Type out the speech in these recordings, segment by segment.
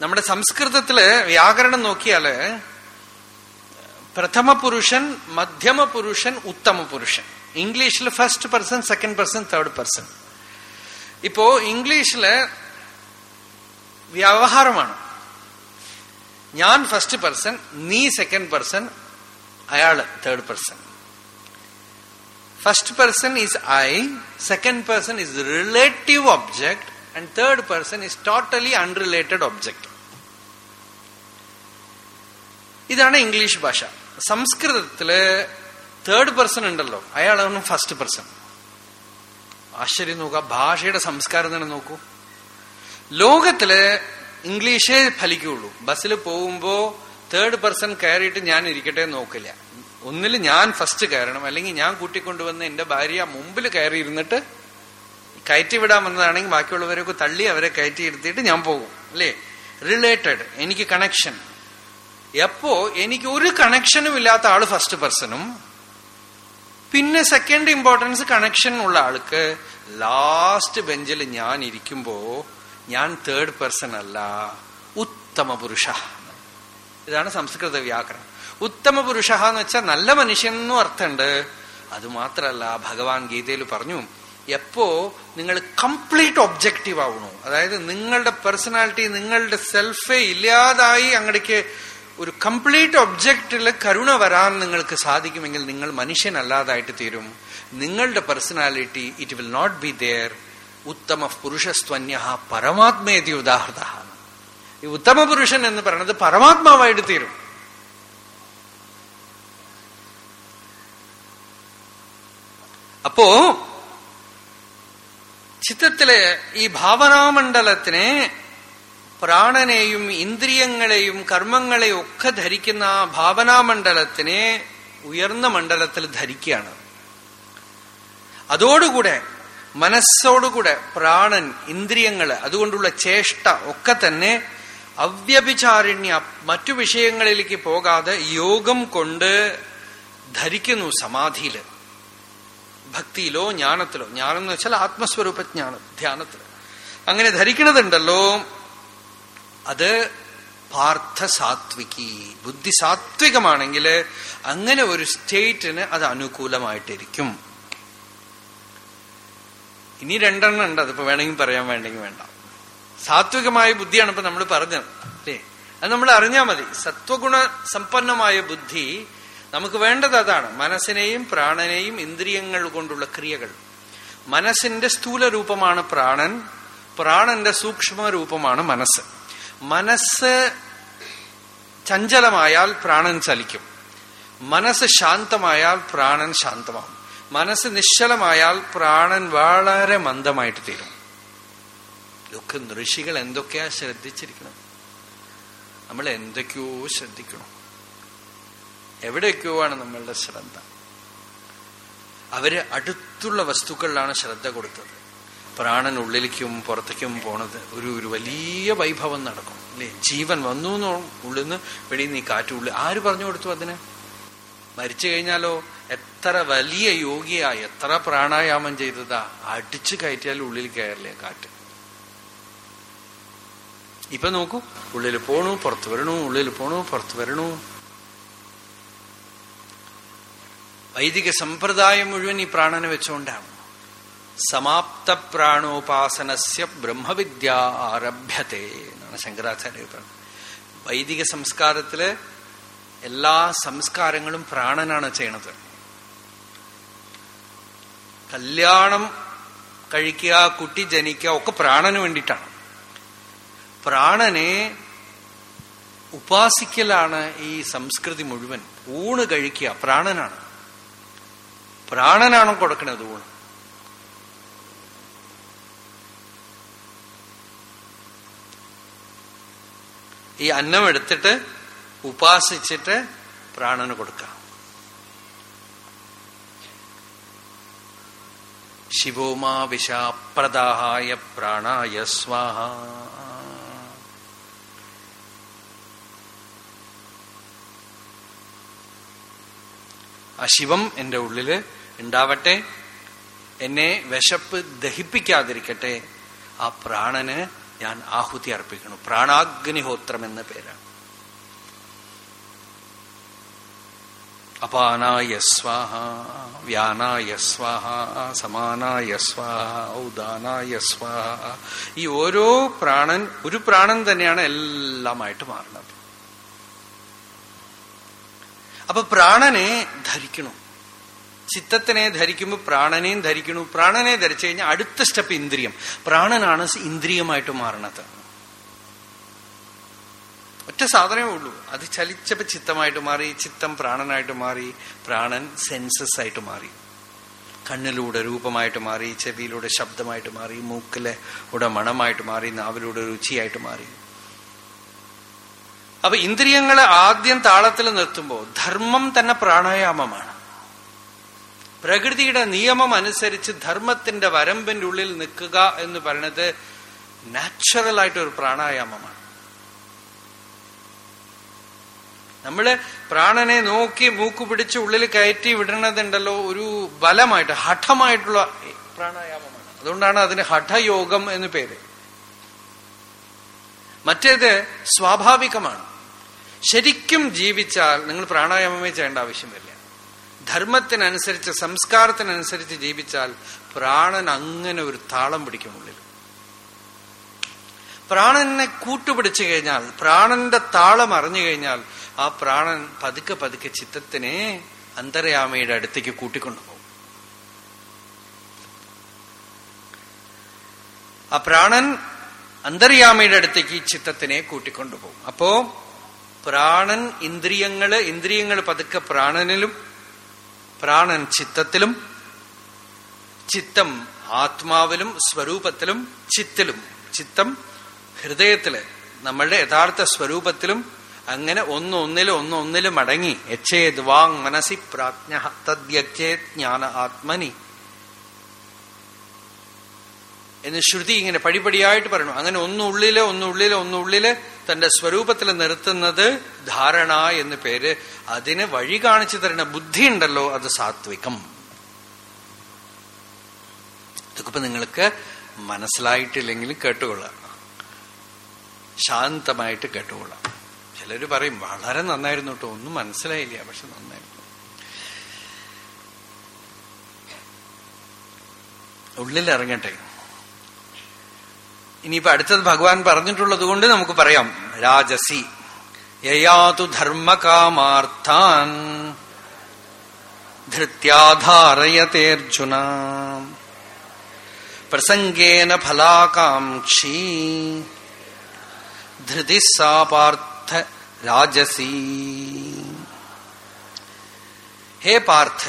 നമ്മുടെ സംസ്കൃതത്തിൽ വ്യാകരണം നോക്കിയാൽ പ്രഥമ പുരുഷൻ മധ്യമ പുരുഷൻ ഉത്തമ പുരുഷൻ. ഇംഗ്ലീഷിൽ first person second person third person ഇപ്പോ ഇംഗ്ലീഷിൽ വ്യവഹാരമാണ്. ഞാൻ ഫസ്റ്റ് പേഴ്സൺ നീ സെക്കൻഡ് പേഴ്സൺ അയാൾ third person first person is I second person is relative object and third person is totally unrelated object ഇതാണ് ഇംഗ്ലീഷ് ഭാഷ. സംസ്കൃതത്തിൽ തേർഡ് പേഴ്സൺ ഉണ്ടല്ലോ. അയാളാണ് ഫസ്റ്റ് പേഴ്സൺ ആശ്ചര്യം നോക്കുക ഭാഷയുടെ സംസ്കാരം തന്നെ നോക്കൂ. ലോകത്തിൽ ഇംഗ്ലീഷേ ഫലിക്കുള്ളൂ. ബസ്സിൽ പോകുമ്പോ തേർഡ് പേഴ്സൺ കയറിയിട്ട് ഞാൻ ഇരിക്കട്ടെ നോക്കില്ല. ഒന്നിൽ ഞാൻ ഫസ്റ്റ് കയറണം. അല്ലെങ്കിൽ ഞാൻ കൂട്ടിക്കൊണ്ടുവന്ന് എന്റെ ഭാര്യ മുമ്പിൽ കയറി ഇരുന്നിട്ട് കയറ്റി വിടാൻ വന്നതാണെങ്കിൽ ബാക്കിയുള്ളവരൊക്കെ തള്ളി അവരെ കയറ്റി ഇരുത്തിയിട്ട് ഞാൻ പോകും. അല്ലേ? റിലേറ്റഡ് എനിക്ക് കണക്ഷൻ എപ്പോ എനിക്ക് ഒരു കണക്ഷനും ഇല്ലാത്ത ആൾ ഫസ്റ്റ് പേഴ്സണും പിന്നെ സെക്കൻഡ് ഇമ്പോർട്ടൻസ് കണക്ഷൻ ഉള്ള ആൾക്ക് ലാസ്റ്റ് ബെഞ്ചിൽ ഞാൻ ഇരിക്കുമ്പോ ഞാൻ തേർഡ് പേഴ്സൺ അല്ല ഉത്തമ പുരുഷ. ഇതാണ് സംസ്കൃത വ്യാകരണം. ഉത്തമ പുരുഷ എന്ന് വെച്ചാൽ നല്ല മനുഷ്യൻ എന്നും അർത്ഥമുണ്ട്. അത് മാത്രല്ല ഭഗവാൻ ഗീതയിൽ പറഞ്ഞു എപ്പോ നിങ്ങൾ കംപ്ലീറ്റ് ഒബ്ജക്റ്റീവ് ആവണോ അതായത് നിങ്ങളുടെ പേഴ്സണാലിറ്റി നിങ്ങളുടെ സെൽഫേ ഇല്ലാതായി അങ്ങടേക്ക് ഒരു കംപ്ലീറ്റ് ഒബ്ജക്റ്റിൽ കരുണ വരാൻ നിങ്ങൾക്ക് സാധിക്കുമെങ്കിൽ നിങ്ങൾ മനുഷ്യനല്ലാതായിട്ട് തീരും. നിങ്ങളുടെ personality it will not be there ഉത്തമ പുരുഷസ്ത്വന്യ പരമാത്മേതി ഉദാഹൃത ഈ ഉത്തമ പുരുഷൻ എന്ന് പറയുന്നത് പരമാത്മാവായിട്ട് തീരും. അപ്പോ ചിത്രത്തിലെ ഈ ഭാവനാമണ്ഡലത്തിനെ പ്രാണനെയും ഇന്ദ്രിയങ്ങളെയും കർമ്മങ്ങളെയും ഒക്കെ ധരിക്കുന്ന ആ ഭാവനാമണ്ഡലത്തിനെ ഉയർന്ന മണ്ഡലത്തിൽ ധരിക്കുകയാണ്. അതോടുകൂടെ മനസ്സോടുകൂടെ പ്രാണൻ ഇന്ദ്രിയങ്ങൾ അതുകൊണ്ടുള്ള ചേഷ്ട ഒക്കെ തന്നെ അവ്യഭിചാരിണ്യ മറ്റു വിഷയങ്ങളിലേക്ക് പോകാതെ യോഗം കൊണ്ട് ധരിക്കുന്നു സമാധിയിൽ. ഭക്തിയിലോ ജ്ഞാനത്തിലോ. ജ്ഞാനം എന്ന് വെച്ചാൽ ആത്മസ്വരൂപ ജ്ഞാനം ധ്യാനത്തിൽ അങ്ങനെ ധരിക്കണതുണ്ടല്ലോ അത് പാർത്ഥ സാത്വികി ബുദ്ധി സാത്വികമാണെങ്കിൽ അങ്ങനെ ഒരു സ്റ്റേറ്റിന് അത് അനുകൂലമായിട്ടിരിക്കും. ഇനി രണ്ടെണ്ണം ഉണ്ട്. അതിപ്പോ വേണമെങ്കിൽ പറയാൻ വേണ്ടെങ്കിൽ വേണ്ട. സാത്വികമായ ബുദ്ധിയാണ് ഇപ്പൊ നമ്മൾ പറഞ്ഞത്. അല്ലേ? അത് നമ്മൾ അറിഞ്ഞാൽ മതി. സത്വഗുണ സമ്പന്നമായ ബുദ്ധി നമുക്ക് വേണ്ടത് അതാണ്. മനസ്സിനെയും പ്രാണനെയും ഇന്ദ്രിയങ്ങൾ കൊണ്ടുള്ള ക്രിയകൾ. മനസ്സിന്റെ സ്ഥൂല രൂപമാണ് പ്രാണൻ. പ്രാണന്റെ സൂക്ഷ്മ രൂപമാണ് മനസ്സ്. മനസ്സ് ചഞ്ചലമായാൽ പ്രാണൻ ചലിക്കും. മനസ്സ് ശാന്തമായാൽ പ്രാണൻ ശാന്തമാവും. മനസ്സ് നിശ്ചലമായാൽ പ്രാണൻ വളരെ മന്ദമായിട്ട് തീരും. ഇതൊക്കെ ഋഷികൾ എന്തൊക്കെയാ ശ്രദ്ധിച്ചിരിക്കണം? നമ്മൾ എന്തൊക്കെയോ ശ്രദ്ധിക്കണം. എവിടെയൊക്കെയോ ആണ് നമ്മളുടെ ശ്രദ്ധ. അവർ അടുത്തുള്ള വസ്തുക്കളിലാണ് ശ്രദ്ധ കൊടുത്തത്. പ്രാണൻ ഉള്ളിലേക്കും പുറത്തേക്കും പോണത് ഒരു ഒരു വലിയ വൈഭവം നടക്കും. അല്ലേ? ജീവൻ വന്നു എന്ന് ഉള്ളിൽ നിന്ന് വെളിയിൽ നീ കാറ്റ് ഉള്ളിൽ ആര് പറഞ്ഞു കൊടുത്തു അതിന്? മരിച്ചു കഴിഞ്ഞാലോ എത്ര വലിയ യോഗിയാ എത്ര പ്രാണായാമം ചെയ്തതാ? അടിച്ചു കയറ്റിയാൽ ഉള്ളിൽ കയറില്ലേ കാറ്റ്? ഇപ്പൊ നോക്കൂ ഉള്ളിൽ പോണു പുറത്തു വരണു ഉള്ളിൽ പോണു പുറത്തു വരണു. വൈദിക സമ്പ്രദായം മുഴുവൻ ഈ പ്രാണനെ വെച്ചുകൊണ്ടാണ്. സമാപ്ത പ്രാണോപാസനസ്യ ബ്രഹ്മവിദ്യ ആരഭ്യത്തെ എന്നാണ് ശങ്കരാചാര്യ പറഞ്ഞത്. വൈദിക സംസ്കാരത്തിൽ എല്ലാ സംസ്കാരങ്ങളും പ്രാണനാണ് ചെയ്യണത്. കല്യാണം കഴിക്കുക കുട്ടി ജനിക്കുക ഒക്കെ പ്രാണന് വേണ്ടിയിട്ടാണ്. പ്രാണനെ ഉപാസിക്കലാണ് ഈ സംസ്കൃതി മുഴുവൻ. ഊണ് കഴിക്കുക പ്രാണനാണ്. പ്രാണനാണ് കൊടുക്കുന്നത് ഊണ്. ഈ അന്നം എടുത്തിട്ട് ഉപാസിച്ചിട്ട് പ്രാണന് കൊടുക്കാം. ശിവോമാ വിഷാപ്രദാഹായ പ്രാണായ സ്വാഹ. ആ ശിവം എന്റെ ഉള്ളിൽ ഉണ്ടാവട്ടെ. എന്നെ വിശപ്പ് ദഹിപ്പിക്കാതിരിക്കട്ടെ. ആ പ്രാണന് ഞാൻ ആഹുതി അർപ്പിക്കുന്നു. പ്രാണാഗ്നിഹോത്രം എന്ന പേരാണ്. അപാനായ സ്വാഹ വ്യാനായ സ്വാഹ സമാനായ സ്വാഹ ഔദാനായ സ്വാഹ. ഈ ഓരോ പ്രാണൻ ഒരു പ്രാണൻ തന്നെയാണ് എല്ലാമായിട്ട് മാറുന്നത്. അപ്പൊ പ്രാണനെ ധരിക്കണം. ചിത്തത്തിനെ ധരിക്കുമ്പോൾ പ്രാണനെയും ധരിക്കണു പ്രാണനെ ധരിച്ചു കഴിഞ്ഞാൽ അടുത്ത സ്റ്റെപ്പ് ഇന്ദ്രിയം. പ്രാണനാണ് ഇന്ദ്രിയമായിട്ട് മാറണത്. ഒറ്റ സാധനമേ ഉള്ളൂ. അത് ചലിച്ചപ്പോ ചിത്തമായിട്ട് മാറി ചിത്തം പ്രാണനായിട്ട് മാറി പ്രാണൻ സെൻസസ് ആയിട്ട് മാറി. കണ്ണിലൂടെ രൂപമായിട്ട് മാറി ചെവിയിലൂടെ ശബ്ദമായിട്ട് മാറി മൂക്കിലെ കൂടെ മണമായിട്ട് മാറി നാവിലൂടെ രുചിയായിട്ട് മാറി. അപ്പൊ ഇന്ദ്രിയങ്ങളെ ആദ്യം താളത്തിൽ നിർത്തുമ്പോൾ ധർമ്മം തന്നെ പ്രാണായാമമാണ്. പ്രകൃതിയുടെ നിയമം അനുസരിച്ച് ധർമ്മത്തിന്റെ വരമ്പിന്റെ ഉള്ളിൽ നിൽക്കുക എന്ന് പറയുന്നത് നാച്ചുറൽ ആയിട്ട് ഒരു പ്രാണായാമമാണ്. നമ്മൾ പ്രാണനെ നോക്കി മൂക്ക് പിടിച്ച് ഉള്ളിൽ കയറ്റി വിടണതുണ്ടല്ലോ ഒരു ബലമായിട്ട് ഹഠമായിട്ടുള്ള പ്രാണായാമമാണ്. അതുകൊണ്ടാണ് അതിന് ഹഠയോഗം എന്ന് പേര്. മറ്റേത് സ്വാഭാവികമാണ്. ശരിക്കും ജീവിച്ചാൽ നിങ്ങൾ പ്രാണായാമമേ ചെയ്യേണ്ട ആവശ്യം വരില്ല. ധർമ്മത്തിനനുസരിച്ച് സംസ്കാരത്തിനനുസരിച്ച് ജീവിച്ചാൽ പ്രാണൻ അങ്ങനെ ഒരു താളം പിടിക്കും ഉള്ളിൽ. പ്രാണനെ കൂട്ടുപിടിച്ചു കഴിഞ്ഞാൽ പ്രാണന്റെ താളം അറിഞ്ഞു കഴിഞ്ഞാൽ ആ പ്രാണൻ പതുക്കെ പതുക്കെ ചിത്തത്തിനെ അന്തരയാമയുടെ അടുത്തേക്ക് കൂട്ടിക്കൊണ്ടുപോകും ആ പ്രാണൻ അന്തര്യാമയുടെ അടുത്തേക്ക് ഈ ചിത്തത്തിനെ കൂട്ടിക്കൊണ്ടുപോകും അപ്പോ പ്രാണൻ ഇന്ദ്രിയങ്ങൾ ഇന്ദ്രിയങ്ങൾ പതുക്കെ പ്രാണനിലും പ്രാണൻ ചിത്തത്തിലും ചിത്തം ആത്മാവിലും സ്വരൂപത്തിലും ചിത്തിലും ചിത്തം ഹൃദയത്തിൽ നമ്മളുടെ യഥാർത്ഥ സ്വരൂപത്തിലും അങ്ങനെ ഒന്നൊന്നിലും ഒന്നൊന്നിലും അടങ്ങി യച്ഛേത് വാങ് മനസി പ്രാജ്ഞ തദ്യച്ചേത് ജ്ഞാന ആത്മനി. എന്ന് ശ്രുതി ഇങ്ങനെ പടിപടിയായിട്ട് പറയണു. അങ്ങനെ ഒന്നുള്ളിൽ ഒന്നുള്ളിൽ ഒന്നുള്ളിൽ തന്റെ സ്വരൂപത്തിൽ നിർത്തുന്നത് ധാരണ എന്ന് പേര് അതിന് വഴി കാണിച്ചു തരുന്ന ബുദ്ധി ഉണ്ടല്ലോ അത് സാത്വികം. ഇതൊക്കെ നിങ്ങൾക്ക് മനസ്സിലായിട്ടില്ലെങ്കിലും കേട്ടുകൊള്ളാം. ശാന്തമായിട്ട് കേട്ടുകൊള്ളാം. ചിലർ പറയും വളരെ നന്നായിരുന്നു കേട്ടോ ഒന്നും മനസ്സിലായില്ല പക്ഷെ നന്നായിരുന്നു. ഉള്ളിലിറങ്ങട്ടെ. ഇനിയിപ്പോ അടുത്തത് ഭഗവാൻ പറഞ്ഞിട്ടുള്ളത് കൊണ്ട് നമുക്ക് പറയാം. രാജസി. യയാതു ധർമ്മകാമാർത്ഥാൻ. ധൃത്യാധാരയതേർജുന. പ്രസംഗേന ഫലാകാംക്ഷി. ധൃതി സാപാർത്ഥ രാജസി. ഹേ പാർത്ഥ.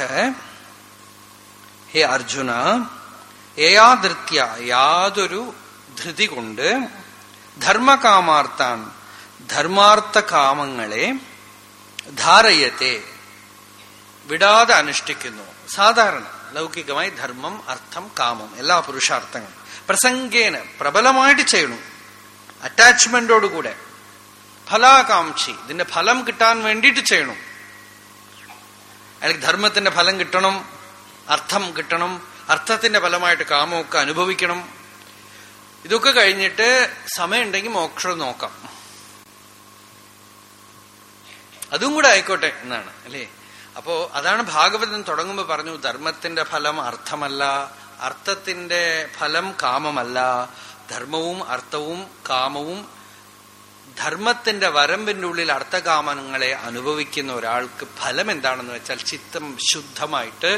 ഹേ അർജുന. ഏയാദൃത്യ യാതൊരു ധൃതി കൊണ്ട് ധർമ്മകാമാർത്താൻ ധർമാർത്ഥ കാമങ്ങളെ ധാരയത്തെ വിടാതെ അനുഷ്ഠിക്കുന്നു. സാധാരണ ലൗകികമായി ധർമ്മം അർത്ഥം കാമം എല്ലാ പുരുഷാർത്ഥങ്ങളും. പ്രസംഗേന പ്രബലമായിട്ട് ചെയ്യണം. അറ്റാച്ച്മെന്റോടുകൂടെ ഫലാകാംക്ഷി ഇതിന്റെ ഫലം കിട്ടാൻ വേണ്ടിയിട്ട് ചെയ്യണം. അയാൾക്ക് ധർമ്മത്തിന്റെ ഫലം കിട്ടണം അർത്ഥം കിട്ടണം അർത്ഥത്തിന്റെ ഫലമായിട്ട് കാമമൊക്കെ അനുഭവിക്കണം. ഇതൊക്കെ കഴിഞ്ഞിട്ട് സമയമുണ്ടെങ്കിൽ മോക്ഷം നോക്കാം. അതും കൂടെ ആയിക്കോട്ടെ എന്നാണ് അല്ലേ? അപ്പോ അതാണ് ഭാഗവതം തുടങ്ങുമ്പോൾ പറഞ്ഞു ധർമ്മത്തിന്റെ ഫലം അർത്ഥമല്ല അർത്ഥത്തിന്റെ ഫലം കാമമല്ല ധർമ്മവും അർത്ഥവും കാമവും ധർമ്മത്തിന്റെ വരമ്പിന്റെ ഉള്ളിൽ അർത്ഥകാമനങ്ങളെ അനുഭവിക്കുന്ന ഒരാൾക്ക് ഫലം എന്താണെന്ന് വെച്ചാൽ ചിത്തം ശുദ്ധമായിട്ട്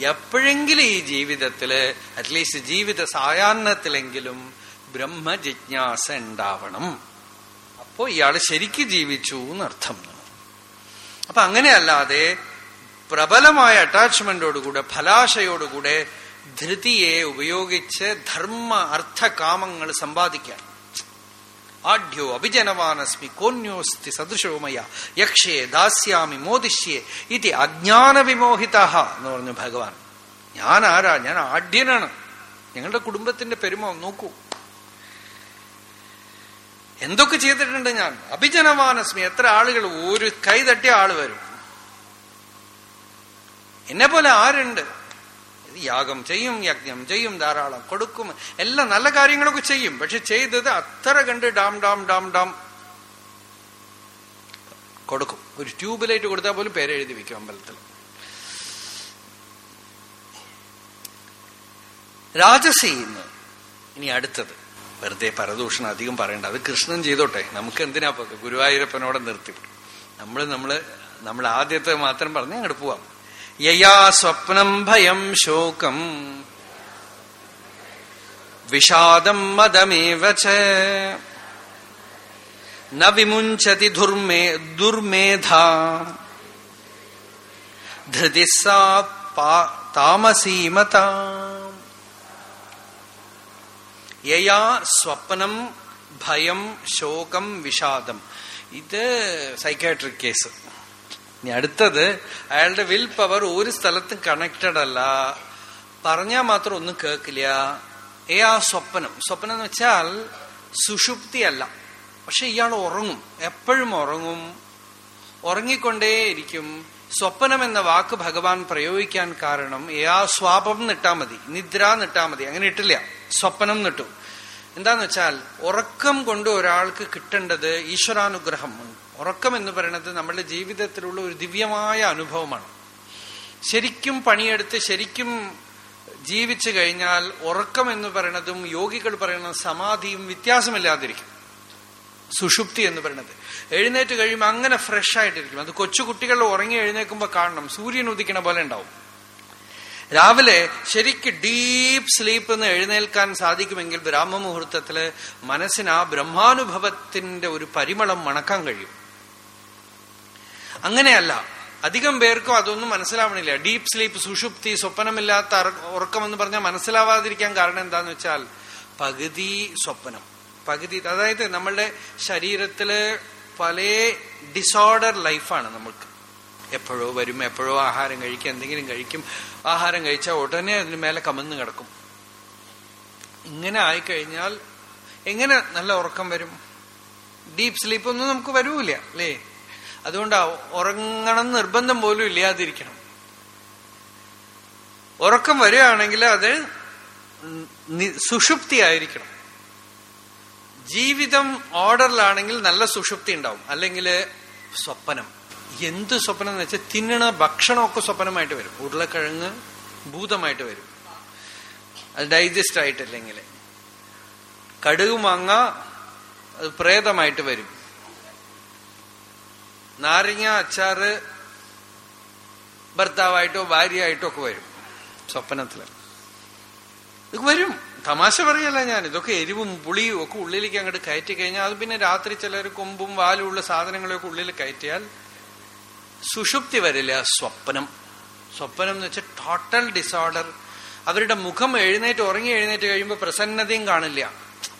എപ്പോഴെങ്കിലും ഈ ജീവിതത്തിൽ അറ്റ്ലീസ്റ്റ് ജീവിത സായാഹ്നത്തിലെങ്കിലും ബ്രഹ്മജിജ്ഞാസ ഉണ്ടാവണം. അപ്പോ ഇയാൾ ശരിക്ക് ജീവിച്ചു എന്നർത്ഥം. അപ്പൊ അങ്ങനെയല്ലാതെ പ്രബലമായ അറ്റാച്ച്മെന്റോടുകൂടെ ഫലാശയോടുകൂടെ ധൃതിയെ ഉപയോഗിച്ച് ധർമ്മ അർത്ഥ കാമങ്ങൾ സമ്പാദിക്കാൻ. ആഢ്യോ അഭിജനവാനസ്മി കോന്യോസ്തി സദൃശോമയ യക്ഷേ ദാസ്യാമി മോദിഷ്യേ ഇതി അജ്ഞാന വിമോഹിത എന്ന് പറഞ്ഞു ഭഗവാൻ. ഞാൻ ആരാ? ഞാൻ ആഢ്യനാണ്. ഞങ്ങളുടെ കുടുംബത്തിന്റെ പെരുമ നോക്കൂ. എന്തൊക്കെ ചെയ്തിട്ടുണ്ട് ഞാൻ? അഭിജനവാനസ്മി എത്ര ആളുകൾ? ഒരു കൈ തട്ടിയ ആൾ വരും. എന്നെ പോലെ ആരുണ്ട്? യാഗം ചെയ്യും യജ്ഞം ചെയ്യും ധാരാളം കൊടുക്കും എല്ലാ നല്ല കാര്യങ്ങളൊക്കെ ചെയ്യും. പക്ഷെ ചെയ്തത് അത്ര കണ്ട് ഡാം ഡാം ഡാം ഡാം കൊടുക്കും. ഒരു ട്യൂബ് ലൈറ്റ് കൊടുത്താൽ പോലും പേരെഴുതി വെക്കും അമ്പലത്തിൽ. രാജസീന്ന് ഇനി അടുത്തത്. വെറുതെ പരദൂഷണം അധികം പറയണ്ട. അത് കൃഷ്ണൻ ചെയ്തോട്ടെ. നമുക്ക് എന്തിനാ ഗുരുവായൂരപ്പനോടെ നിർത്തി? നമ്മൾ നമ്മൾ നമ്മൾ ആദ്യത്തെ മാത്രം പറഞ്ഞ് അങ്ങോട്ട് പോവാം. യയാ സ്വപ്നം ഭയം ശോകം വിഷാദം മദമേവ ന വിമുഞ്ചതി ദുർമേ ദുർമേധ ധൃതി താമസീമത യയാ സ്വപ്നം ഭയം ശോകം വിഷാദം ഇത് സൈക്കാട്രിക് കേസ് ഇനി അടുത്തത് അയാളുടെ വിൽ പവർ ഒരു സ്ഥലത്തും കണക്റ്റഡ് അല്ല. പറഞ്ഞാൽ മാത്രം ഒന്നും കേൾക്കില്ല. ഏ ആ സ്വപ്നം. സ്വപ്നം എന്ന് വെച്ചാൽ സുഷുപ്തി അല്ല പക്ഷെ ഇയാൾ ഉറങ്ങും. എപ്പോഴും ഉറങ്ങും. ഉറങ്ങിക്കൊണ്ടേയിരിക്കും. സ്വപ്നം എന്ന വാക്ക് ഭഗവാൻ പ്രയോഗിക്കാൻ കാരണം ഏയാ സ്വാപം നിട്ടാ മതി. നിദ്ര നിട്ടാ മതി. അങ്ങനെ ഇട്ടില്ല. സ്വപ്നം നിട്ടു. എന്താന്ന് വെച്ചാൽ ഉറക്കം കൊണ്ട് ഒരാൾക്ക് കിട്ടേണ്ടത് ഈശ്വരാനുഗ്രഹം ഉറക്കം എന്ന് പറയുന്നത് നമ്മുടെ ജീവിതത്തിലുള്ള ഒരു ദിവ്യമായ അനുഭവമാണ്. ശരിക്കും പണിയെടുത്ത് ശരിക്കും ജീവിച്ചു കഴിഞ്ഞാൽ ഉറക്കം എന്ന് പറയുന്നതും യോഗികൾ പറയുന്ന സമാധിയും വ്യത്യാസമില്ലാതിരിക്കും. സുഷുപ്തി എന്ന് പറയുന്നത് എഴുന്നേറ്റ് കഴിയുമ്പോൾ അങ്ങനെ ഫ്രഷ് ആയിട്ടിരിക്കും. അത് കൊച്ചു കുട്ടികൾ ഉറങ്ങി എഴുന്നേക്കുമ്പോൾ കാണണം. സൂര്യൻ ഉദിക്കണ പോലെ ഉണ്ടാവും. രാവിലെ ശരിക്ക് ഡീപ്പ് സ്ലീപ്പ് എന്ന് എഴുന്നേൽക്കാൻ സാധിക്കുമെങ്കിൽ ബ്രാഹ്മമുഹൂർത്തത്തിൽ മനസ്സിന് ആ ബ്രഹ്മാനുഭവത്തിന്റെ ഒരു പരിമളം മണക്കാൻ കഴിയും. അങ്ങനെയല്ല. അധികം പേർക്കും അതൊന്നും മനസ്സിലാവണില്ല. ഡീപ്പ് സ്ലീപ്പ് സുഷുപ്തി സ്വപ്നമില്ലാത്ത ഉറക്കം എന്ന് പറഞ്ഞാൽ മനസ്സിലാവാതിരിക്കാൻ കാരണം എന്താന്ന് വെച്ചാൽ പകുതി സ്വപ്നം. പകുതി അതായത് നമ്മളുടെ ശരീരത്തിൽ പല ഡിസോർഡർ ലൈഫാണ് നമ്മൾക്ക്. എപ്പോഴോ വരും എപ്പോഴോ ആഹാരം കഴിക്കും എന്തെങ്കിലും കഴിക്കും. ആഹാരം കഴിച്ചാൽ ഉടനെ അതിന് മേലെ കമന്ന് കിടക്കും. ഇങ്ങനെ ആയിക്കഴിഞ്ഞാൽ എങ്ങനെ നല്ല ഉറക്കം വരും? ഡീപ്പ് സ്ലീപ്പ് ഒന്നും നമുക്ക് വരൂല അല്ലേ? അതുകൊണ്ട് ഉറങ്ങണം നിർബന്ധം പോലും ഇല്ലാതിരിക്കണം. ഉറക്കം വരികയാണെങ്കിൽ അത് സുഷുപ്തി ആയിരിക്കണം ജീവിതം ഓർഡറിലാണെങ്കിൽ നല്ല സുഷുപ്തി ഉണ്ടാവും. അല്ലെങ്കിൽ സ്വപ്നം. എന്ത് സ്വപ്നം എന്ന് വെച്ചാൽ തിന്നണ ഭക്ഷണമൊക്കെ സ്വപ്നമായിട്ട് വരും. ഉരുളക്കിഴങ്ങ് ഭൂതമായിട്ട് വരും. അത് ഡൈജസ്റ്റ് ആയിട്ടില്ലെങ്കിൽ. കടുക് മാങ്ങ അത് പ്രേതമായിട്ട് വരും. നാരങ്ങ അച്ചാറ് ഭർത്താവായിട്ടോ ഭാര്യയായിട്ടോ ഒക്കെ വരും. സ്വപ്നത്തിൽ. ഇത് വരും. തമാശ പറയല്ല ഞാൻ. ഇതൊക്കെ എരിവും പുളിയും ഒക്കെ ഉള്ളിലേക്ക് അങ്ങോട്ട് കയറ്റി കഴിഞ്ഞാൽ അത് പിന്നെ രാത്രി ചിലർ കൊമ്പും വാലും ഉള്ള സാധനങ്ങളൊക്കെ ഉള്ളിൽ കയറ്റിയാൽ സുഷുപ്തി വരില്ല. സ്വപ്നം. സ്വപ്നം എന്ന് വെച്ചാൽ ടോട്ടൽ ഡിസോർഡർ അവരുടെ മുഖം എഴുന്നേറ്റ് ഉറങ്ങി എഴുന്നേറ്റ് കഴിയുമ്പോൾ പ്രസന്നതയും കാണില്ല.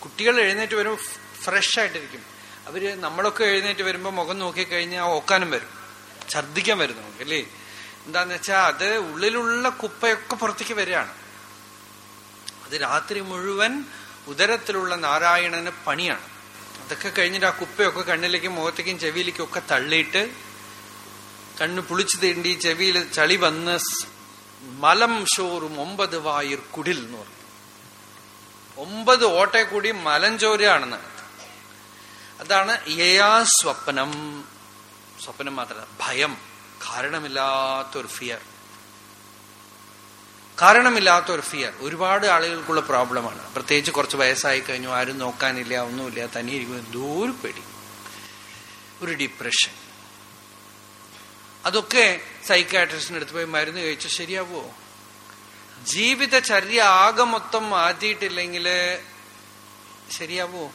കുട്ടികൾ എഴുന്നേറ്റ് വരുമ്പോൾ ഫ്രഷ് ആയിട്ടിരിക്കും. അവർ നമ്മളൊക്കെ എഴുന്നേറ്റ് വരുമ്പോൾ മുഖം നോക്കിക്കഴിഞ്ഞാൽ ഓക്കാനും വരും. ഛർദിക്കാൻ വരും നമുക്ക് അല്ലേ? എന്താന്ന് വെച്ചാൽ അത് ഉള്ളിലുള്ള കുപ്പയൊക്കെ പുറത്തേക്ക് വരികയാണ്. അത് രാത്രി മുഴുവൻ ഉദരത്തിലുള്ള നാരായണന് പണിയാണ്. അതൊക്കെ കഴിഞ്ഞിട്ട് ആ കുപ്പയൊക്കെ കണ്ണിലേക്കും മുഖത്തേക്കും ചെവിയിലേക്കും ഒക്കെ തള്ളിയിട്ട് കണ്ണ് പുളിച്ചു തീണ്ടി ചെവിയിൽ ചളി വന്ന് മലം ഷോറും ഒമ്പത് വായിർ കുടിൽ എന്ന് പറഞ്ഞു. ഒമ്പത് ഓട്ടെ കൂടി മലഞ്ചോരാണെന്ന് അതാണ് യയാ സ്വപ്നം. സ്വപ്നം മാത്രമല്ല ഭയം. കാരണമില്ലാത്തൊരു ഫിയർ കാരണമില്ലാത്ത ഒരു ഫിയർ ഒരുപാട് ആളുകൾക്കുള്ള പ്രോബ്ലമാണ്. പ്രത്യേകിച്ച് കുറച്ച് വയസ്സായി കഴിഞ്ഞു ആരും നോക്കാനില്ല ഒന്നുമില്ല തനിയിരിക്കും എന്തോ ഒരു പേടി. ഒരു ഡിപ്രഷൻ അതൊക്കെ സൈക്കാട്രിസ്റ്റിന് അടുത്ത് പോയി മരുന്ന് കഴിച്ച് ശരിയാവോ? ജീവിതചര്യ ആകെ മൊത്തം മാറ്റിയിട്ടില്ലെങ്കിൽ ശരിയാവോ?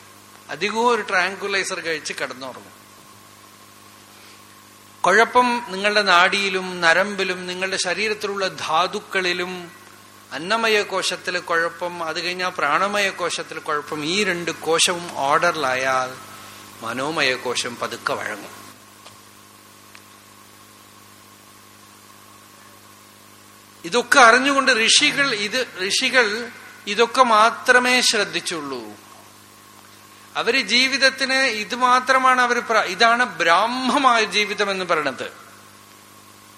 അധികവും ഒരു ട്രാങ്കുലൈസർ കഴിച്ച് കിടന്നുറങ്ങും. കുഴപ്പം നിങ്ങളുടെ നാടിയിലും നരമ്പിലും നിങ്ങളുടെ ശരീരത്തിലുള്ള ധാതുക്കളിലും അന്നമയ കോശത്തിൽ കുഴപ്പം അത് കഴിഞ്ഞാൽ പ്രാണമയ കോശത്തിൽ കുഴപ്പം ഈ രണ്ട് കോശവും ഓർഡറിലായാൽ മനോമയ കോശം പതുക്കെ വഴങ്ങും. ഇതൊക്കെ അറിഞ്ഞുകൊണ്ട് ഋഷികൾ ഇത് ഋഷികൾ ഇതൊക്കെ മാത്രമേ ശ്രദ്ധിച്ചുള്ളൂ. അവർ ജീവിതത്തിന് ഇത് മാത്രമാണ് അവർ ഇതാണ് ബ്രാഹ്മമായ ജീവിതം എന്ന് പറയണത്.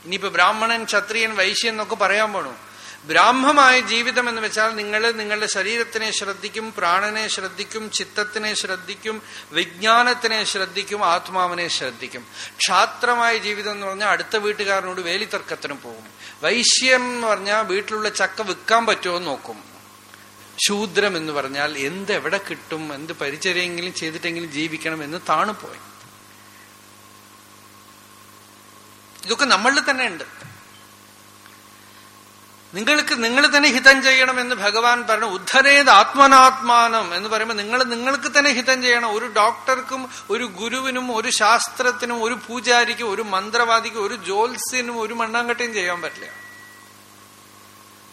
ഇനിയിപ്പോ ബ്രാഹ്മണൻ ക്ഷത്രിയൻ വൈശ്യൻ എന്നൊക്കെ പറയാൻ പോണു. ബ്രാഹ്മമായ ജീവിതം എന്ന് വെച്ചാൽ നിങ്ങൾ നിങ്ങളുടെ ശരീരത്തിനെ ശ്രദ്ധിക്കും പ്രാണനെ ശ്രദ്ധിക്കും ചിത്തത്തിനെ ശ്രദ്ധിക്കും വിജ്ഞാനത്തിനെ ശ്രദ്ധിക്കും ആത്മാവിനെ ശ്രദ്ധിക്കും. ക്ഷാത്രമായ ജീവിതം എന്ന് പറഞ്ഞാൽ അടുത്ത വീട്ടുകാരനോട് വേലിത്തർക്കത്തിന് പോകും. വൈശ്യം എന്ന് പറഞ്ഞാൽ വീട്ടിലുള്ള ചക്ക വിൽക്കാൻ പറ്റുമോ നോക്കും. ശൂദ്രം എന്ന് പറഞ്ഞാൽ എന്ത് എവിടെ കിട്ടും എന്ത് പരിചരയെങ്കിലും ചെയ്തിട്ടെങ്കിലും ജീവിക്കണം എന്ന് താണുപോയി ഇതൊക്കെ നമ്മളിൽ തന്നെ ഉണ്ട്. നിങ്ങൾക്ക് നിങ്ങൾ തന്നെ ഹിതം ചെയ്യണം എന്ന് ഭഗവാൻ പറഞ്ഞു ഉദ്ധരേത് ആത്മനാത്മാനം എന്ന് പറയുമ്പോൾ നിങ്ങൾ നിങ്ങൾക്ക് തന്നെ ഹിതം ചെയ്യണം. ഒരു ഡോക്ടർക്കും ഒരു ഗുരുവിനും ഒരു ശാസ്ത്രത്തിനും ഒരു പൂജാരിക്കും ഒരു മന്ത്രവാദിക്കും ഒരു ജോത്സ്യനും ഒരു മണ്ണാങ്കട്ടയും ചെയ്യാൻ പറ്റില്ല.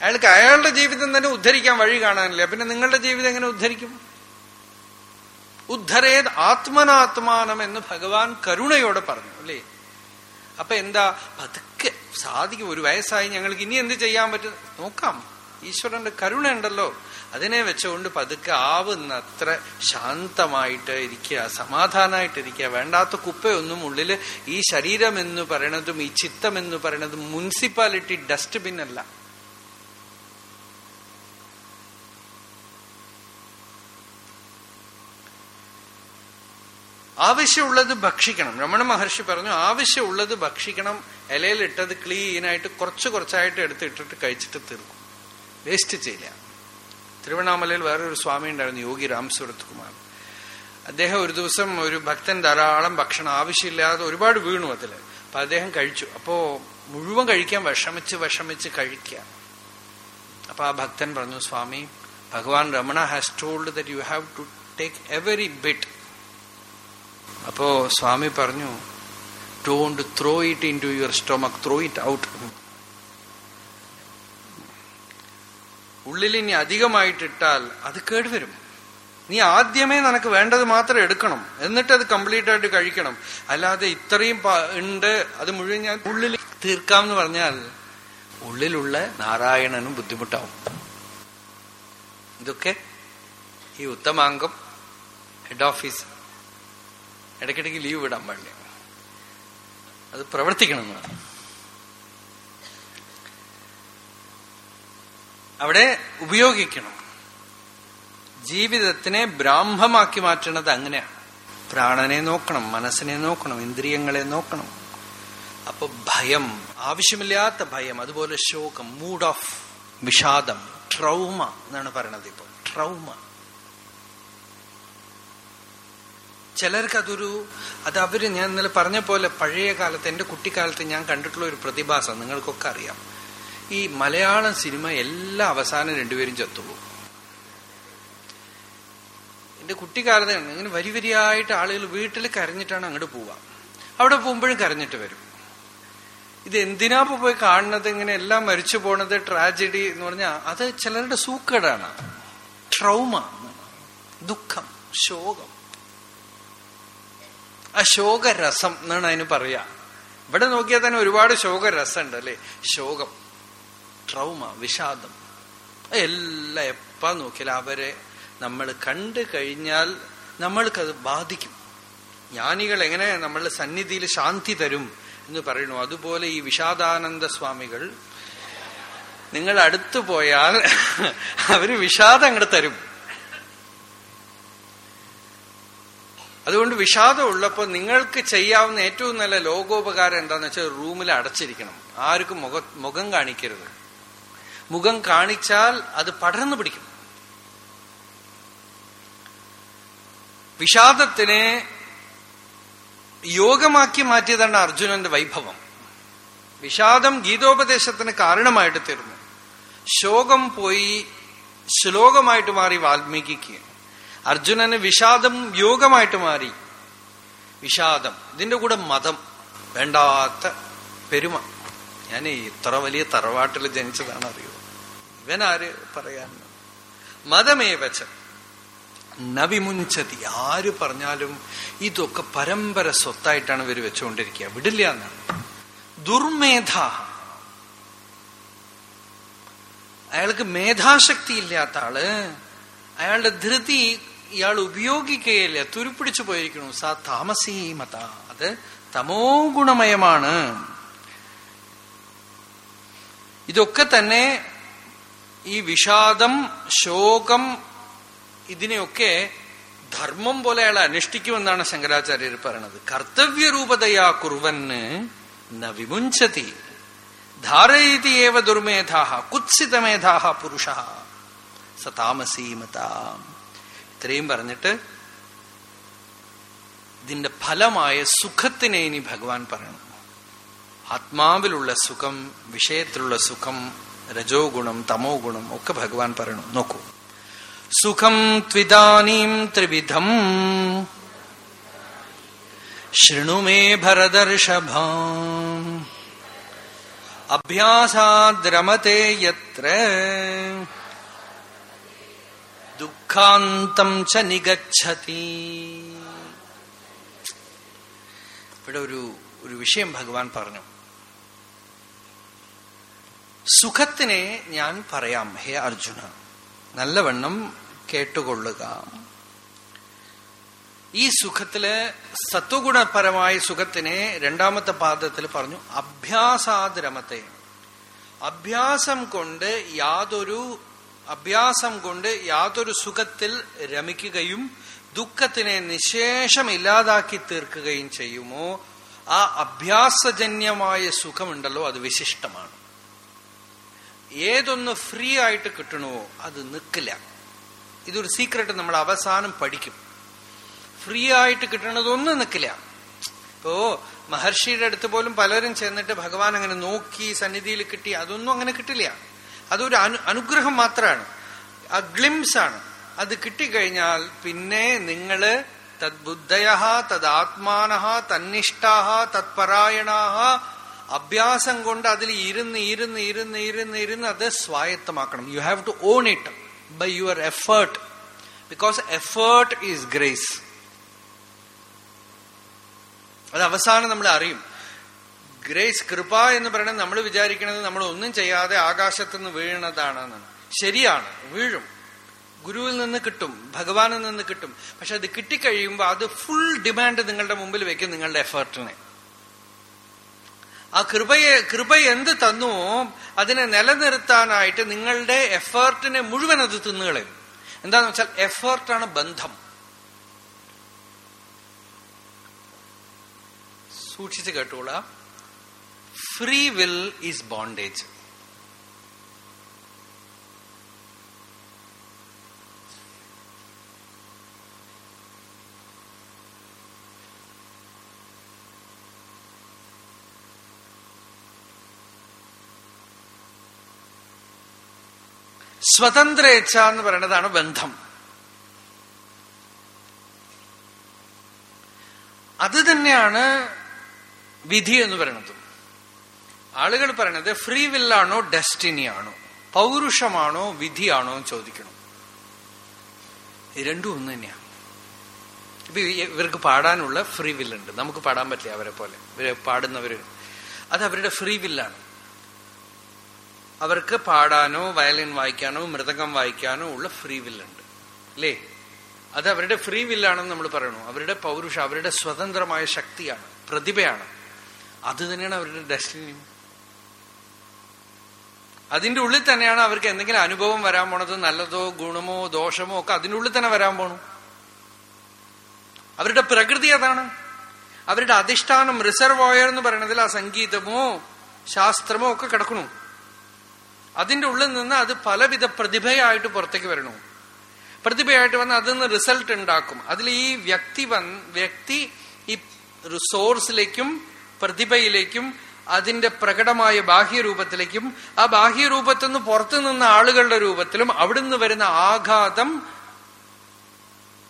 അയാൾക്ക് അയാളുടെ ജീവിതം തന്നെ ഉദ്ധരിക്കാൻ വഴി കാണാനില്ല. പിന്നെ നിങ്ങളുടെ ജീവിതം എങ്ങനെ ഉദ്ധരിക്കും? ഉദ്ധരേത് ആത്മനാത്മാനം എന്ന് ഭഗവാൻ കരുണയോടെ പറഞ്ഞു അല്ലേ? അപ്പൊ എന്താ? പതുക്കെ സാധിക്കും. ഒരു വയസ്സായി ഞങ്ങൾക്ക് ഇനി എന്ത് ചെയ്യാൻ പറ്റും? നോക്കാം. ഈശ്വരന്റെ കരുണ ഉണ്ടല്ലോ. അതിനെ വെച്ചുകൊണ്ട് പതുക്കെ ആവുന്നത്ര ശാന്തമായിട്ട് ഇരിക്കുക സമാധാനമായിട്ട് ഇരിക്കുക. വേണ്ടാത്ത കുപ്പയൊന്നും ഉള്ളിൽ ഈ ശരീരം എന്ന് പറയണതും ഈ ചിത്തം എന്ന് പറയണതും മുനിസിപ്പാലിറ്റി ഡസ്റ്റ്ബിൻ അല്ല. ആവശ്യമുള്ളത് ഭക്ഷിക്കണം. രമണ മഹർഷി പറഞ്ഞു ആവശ്യമുള്ളത് ഭക്ഷിക്കണം. ഇലയിലിട്ടത് ക്ലീനായിട്ട് കുറച്ച് കുറച്ചായിട്ട് എടുത്ത് ഇട്ടിട്ട് കഴിച്ചിട്ട് തീർക്കും. വേസ്റ്റ് ചെയ്യില്ല. തിരുവണ്ണാമലയിൽ വേറൊരു സ്വാമി ഉണ്ടായിരുന്നു യോഗി രാംസുരത് കുമാർ. അദ്ദേഹം ഒരു ദിവസം ഒരു ഭക്തൻ ധാരാളം ഭക്ഷണം ആവശ്യമില്ലാതെ ഒരുപാട് വീണു അതിൽ അപ്പൊ അദ്ദേഹം കഴിച്ചു. അപ്പോ മുഴുവൻ കഴിക്കാൻ വിഷമിച്ച് വിഷമിച്ച് കഴിക്കുക. അപ്പൊ ആ ഭക്തൻ പറഞ്ഞു Swami Bhagavan Ramana has told that you have to take every bit അപ്പോ സ്വാമി പറഞ്ഞു don't throw it into your stomach throw it out ഉള്ളിൽ ഇനി അധികമായിട്ടിട്ടാൽ അത് കേടുവരും. നീ ആദ്യമേ നിനക്ക് വേണ്ടത് മാത്രം എടുക്കണം. എന്നിട്ട് അത് കംപ്ലീറ്റ് ആയിട്ട് കഴിക്കണം. അല്ലാതെ ഇത്രയും ഉണ്ട് അത് മുഴുവൻ ഞാൻ ഉള്ളിൽ തീർക്കാം എന്ന് പറഞ്ഞാൽ ഉള്ളിലുള്ള നാരായണനും ബുദ്ധിമുട്ടാവും. ഇതൊക്കെ ഈ ഉത്തമാംഗം ഹെഡ് ഓഫീസ് ഇടയ്ക്കിടയ്ക്ക് ലീവ് വിടാൻ പാടില്ല. അത് പ്രവർത്തിക്കണം അവിടെ ഉപയോഗിക്കണം. ജീവിതത്തിനെ ബ്രാഹ്മമാക്കി മാറ്റണത് അങ്ങനെയാണ്. പ്രാണനെ നോക്കണം മനസ്സിനെ നോക്കണം ഇന്ദ്രിയങ്ങളെ നോക്കണം. അപ്പൊ ഭയം ആവശ്യമില്ലാത്ത ഭയം അതുപോലെ ശോകം മൂഡ് ഓഫ് വിഷാദം ട്രൗമ എന്നാണ് പറയണത് ഇപ്പൊ. ട്രൗമ ചിലർക്ക് അതൊരു അത് അവർ ഞാൻ ഇന്നലെ പറഞ്ഞ പോലെ പഴയ കാലത്ത് എന്റെ കുട്ടിക്കാലത്ത് ഞാൻ കണ്ടിട്ടുള്ള ഒരു പ്രതിഭാസം നിങ്ങൾക്കൊക്കെ അറിയാം. ഈ മലയാളം സിനിമ എല്ലാ അവസാനം രണ്ടുപേരും ചത്തുള്ളൂ എന്റെ കുട്ടിക്കാലത്ത് ഇങ്ങനെ വരി വരിയായിട്ട് ആളുകൾ വീട്ടിൽ കരഞ്ഞിട്ടാണ് അങ്ങോട്ട് പോവുക. അവിടെ പോകുമ്പോഴും കരഞ്ഞിട്ട് വരും. ഇത് എന്തിനാ പോയി കാണുന്നത്? ഇങ്ങനെ എല്ലാം മരിച്ചു പോണത് ട്രാജഡി എന്ന് പറഞ്ഞാൽ അത് ചിലരുടെ സൂക്കേടാണ്. ട്രൗമ ദുഃഖം ശോകം. ആ ശോകരസം എന്നാണ് അതിന് പറയാ. ഇവിടെ നോക്കിയാൽ തന്നെ ഒരുപാട് ശോകരസമുണ്ട് അല്ലെ? ശോകം ട്രൗമ വിഷാദം. എല്ലാം എപ്പാ നോക്കിയാൽ അവരെ നമ്മൾ കണ്ടു കഴിഞ്ഞാൽ നമ്മൾക്കത് ബാധിക്കും. ജ്ഞാനികൾ എങ്ങനെ നമ്മളുടെ സന്നിധിയിൽ ശാന്തി തരും എന്ന് പറയുന്നു. അതുപോലെ ഈ വിഷാദാനന്ദ സ്വാമികൾ നിങ്ങൾ അടുത്തു പോയാൽ അവർ വിഷാദം അങ്ങോട്ട് തരും. അതുകൊണ്ട് വിഷാദം ഉള്ളപ്പോൾ നിങ്ങൾക്ക് ചെയ്യാവുന്ന ഏറ്റവും നല്ല ലോകോപകാരം എന്താന്ന് വെച്ചാൽ റൂമിൽ അടച്ചിരിക്കണം. ആർക്കും മുഖ മുഖം കാണിക്കരുത്. മുഖം കാണിച്ചാൽ അത് പടർന്നു പിടിക്കും. വിഷാദത്തിനെ യോഗമാക്കി മാറ്റിയതാണ് അർജുനന്റെ വൈഭവം. വിഷാദം ഗീതോപദേശത്തിന് കാരണമായിട്ട് തീർന്നു. ശോകം പോയി ശ്ലോകമായിട്ട് മാറി വാൽമീകിക്ക്. അർജുനന് വിഷാദം യോഗമായിട്ട് മാറി. വിഷാദം. ഇതിന്റെ കൂടെ മതം. വേണ്ടാത്ത പെരുമ. ഞാൻ ഇത്ര വലിയ തറവാട്ടിൽ ജനിച്ചതാണ് അറിയോ ഇവനാര് പറയാൻ? മതമേ വച്ച നവിമുഞ്ചതി. ആര് പറഞ്ഞാലും ഇതൊക്കെ പരമ്പര സ്വത്തായിട്ടാണ് ഇവർ വെച്ചുകൊണ്ടിരിക്കുക. വിടില്ല എന്നാണ്. ദുർമേധ അയാൾക്ക് മേധാശക്തി ഇല്ലാത്ത ആൾ. അയാളുടെ ധൃതി ഇയാൾ ഉപയോഗിക്കുകയില്ല തുരുപ്പിടിച്ചു പോയിരിക്കണു സാ താമസീമത. അത് തമോ ഗുണമയമാണ്. ഇതൊക്കെ തന്നെ ഈ വിഷാദം ശോകം ഇതിനെയൊക്കെ ധർമ്മം പോലെ അയാൾ അനുഷ്ഠിക്കുമെന്നാണ് ശങ്കരാചാര്യർ പറയണത്. കർത്തവ്യരൂപതയാ കുറുവന് ന വിമുഞ്ചതി. ധാരയതി ഏവ ദുർമേധാഹ കുത്സിതമേധാഹ പുരുഷ. സതാമസീമതാം ഇത്രയും പറഞ്ഞിട്ട് ഇതിന്റെ ഫലമായ സുഖത്തിനെ ഇനി ഭഗവാൻ പറയണം. ആത്മാവിലുള്ള സുഖം വിഷയത്തിലുള്ള സുഖം രജോ ഗുണം തമോ ഗുണം ഒക്കെ ഭഗവാൻ പറയണം. നോക്കൂ. സുഖം ത്വിദാനീം ത്രിവിധം. ശൃണുമേ ഭരദർഷഭ. അഭ്യാസാദ്രമത്തെ യത്ര. ദുഃഖാന്തം ച നിഗച്ഛതി. ഇവിടെ ഒരു ഒരു വിഷയം ഭഗവാൻ പറഞ്ഞു. സുഖത്തിനെ ഞാൻ പറയാം ഹേ അർജുന നല്ലവണ്ണം കേട്ടുകൊള്ളുക. ഈ സുഖത്തിൽ സത്വഗുണപരമായ സുഖത്തിനെ രണ്ടാമത്തെ പാദത്തിൽ പറഞ്ഞു അഭ്യാസാദ്രമത്തെ അഭ്യാസം കൊണ്ട് യാതൊരു അഭ്യാസം കൊണ്ട് യാതൊരു സുഖത്തിൽ രമിക്കുകയും ദുഃഖത്തിനെ നിശേഷം ഇല്ലാതാക്കി തീർക്കുകയും ചെയ്യുമോ? ആ അഭ്യാസജന്യമായ സുഖമുണ്ടല്ലോ അത് വിശിഷ്ടമാണ്. ഏതൊന്ന് ഫ്രീ ആയിട്ട് കിട്ടണമോ അത് നിൽക്കില്ല ഇതൊരു സീക്രട്ട് നമ്മൾ അവസാനം പഠിക്കും. ഫ്രീ ആയിട്ട് കിട്ടണതൊന്നും നിൽക്കില്ല ഇപ്പോ മഹർഷിയുടെ അടുത്ത് പോലും പലരും ചെന്നിട്ട് ഭഗവാൻ അങ്ങനെ നോക്കി സന്നിധിയിൽ കിട്ടി അതൊന്നും അങ്ങനെ കിട്ടില്ല. അതൊരു അനു അനുഗ്രഹം മാത്രമാണ് ആ ആണ് അത് കിട്ടിക്കഴിഞ്ഞാൽ പിന്നെ നിങ്ങൾ തദ്ബുദ്ധയ തദാത്മാന തന്നിഷ്ടാഹ തത്പരായണാഹ അഭ്യാസം കൊണ്ട് അതിൽ ഇരുന്ന് ഇരുന്ന് ഇരുന്ന് ഇരുന്ന് ഇരുന്ന് അത് സ്വായത്തമാക്കണം. You have to own it by your effort because effort is grace അത് അവസാനം നമ്മൾ അറിയും. ഗ്രേസ് കൃപ എന്ന് പറയുന്നത് നമ്മൾ വിചാരിക്കുന്നത് നമ്മൾ ഒന്നും ചെയ്യാതെ ആകാശത്ത് നിന്ന് വീഴുന്നതാണെന്ന് ശരിയാണ് വീഴും. ഗുരുവിൽ നിന്ന് കിട്ടും ഭഗവാനിൽ നിന്ന് കിട്ടും. പക്ഷെ അത് കിട്ടിക്കഴിയുമ്പോൾ അത് ഫുൾ ഡിമാൻഡ് നിങ്ങളുടെ മുമ്പിൽ വെക്കും നിങ്ങളുടെ എഫേർട്ടിനെ ആ കൃപയെ കൃപ എന്ത് തന്നുവോ അതിനെ നിലനിർത്താനായിട്ട് നിങ്ങളുടെ എഫേർട്ടിനെ മുഴുവൻ അത് തിന്നുകളയും. എന്താന്ന് വെച്ചാൽ എഫേർട്ടാണ് ബന്ധം. സൂക്ഷിച്ച് കേട്ടോളാം. ഫ്രീ വിൽ ഈസ് ബോണ്ടേജ് സ്വതന്ത്രേച്ഛ എന്ന് പറയുന്നതാണ് ബന്ധം. അത് തന്നെയാണ് വിധി എന്ന് പറയുന്നത് ആളുകൾ പറയണത് ഫ്രീ വില്ലാണോ ഡെസ്റ്റിനി ആണോ? പൗരുഷമാണോ വിധിയാണോ എന്ന് ചോദിക്കണം. രണ്ടും ഒന്ന് തന്നെയാണ് ഇപ്പൊ ഇവർക്ക് പാടാനുള്ള ഫ്രീ വില്ലുണ്ട് നമുക്ക് പാടാൻ പറ്റില്ല അവരെ പോലെ. ഇവർ പാടുന്നവര്. അത് അവരുടെ ഫ്രീ വില്ലാണ് അവർക്ക് പാടാനോ വയലിൻ വായിക്കാനോ മൃതകം വായിക്കാനോ ഉള്ള ഫ്രീ വില്ലുണ്ട് അല്ലേ? അത് അവരുടെ ഫ്രീ വില്ലാണെന്ന് നമ്മൾ പറയണു. അവരുടെ പൗരുഷ അവരുടെ സ്വതന്ത്രമായ ശക്തിയാണ് പ്രതിഭയാണ്. അത് തന്നെയാണ് അവരുടെ ഡെസ്റ്റിനി അതിന്റെ ഉള്ളിൽ തന്നെയാണ് അവർക്ക് എന്തെങ്കിലും അനുഭവം വരാൻ പോണത് നല്ലതോ ഗുണമോ ദോഷമോ ഒക്കെ അതിന്റെ ഉള്ളിൽ തന്നെ വരാൻ പോണു. അവരുടെ പ്രകൃതി അതാണ്. അവരുടെ അധിഷ്ഠാനം റിസർവോയർ എന്ന് പറയുന്നതിൽ ആ സംഗീതമോ ശാസ്ത്രമോ ഒക്കെ കിടക്കണു അതിന്റെ ഉള്ളിൽ നിന്ന് അത് പലവിധ പ്രതിഭയായിട്ട് പുറത്തേക്ക് വരണു. പ്രതിഭയായിട്ട് വന്ന് അതിൽ നിന്ന് റിസൾട്ട് ഉണ്ടാക്കും. അതിൽ ഈ വ്യക്തി വ്യക്തി ഈ റിസോഴ്സിലേക്കും പ്രതിഭയിലേക്കും അതിന്റെ പ്രകടമായ ബാഹ്യരൂപത്തിലേക്കും ആ ബാഹ്യരൂപത്തിൽ നിന്ന് പുറത്തു നിന്ന ആളുകളുടെ രൂപത്തിലും അവിടുന്ന് വരുന്ന ആഘാതം